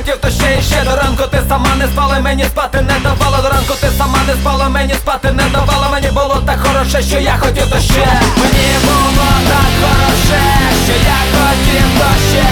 хотів, то ще і ще до ранку. Ти сама не спала, мені спати не давала. До ранку, ти сама не спала, мені спати не давала, мені було так хороше, що я хотів, то ще. Мені було так хороше, що я хотів, то ще.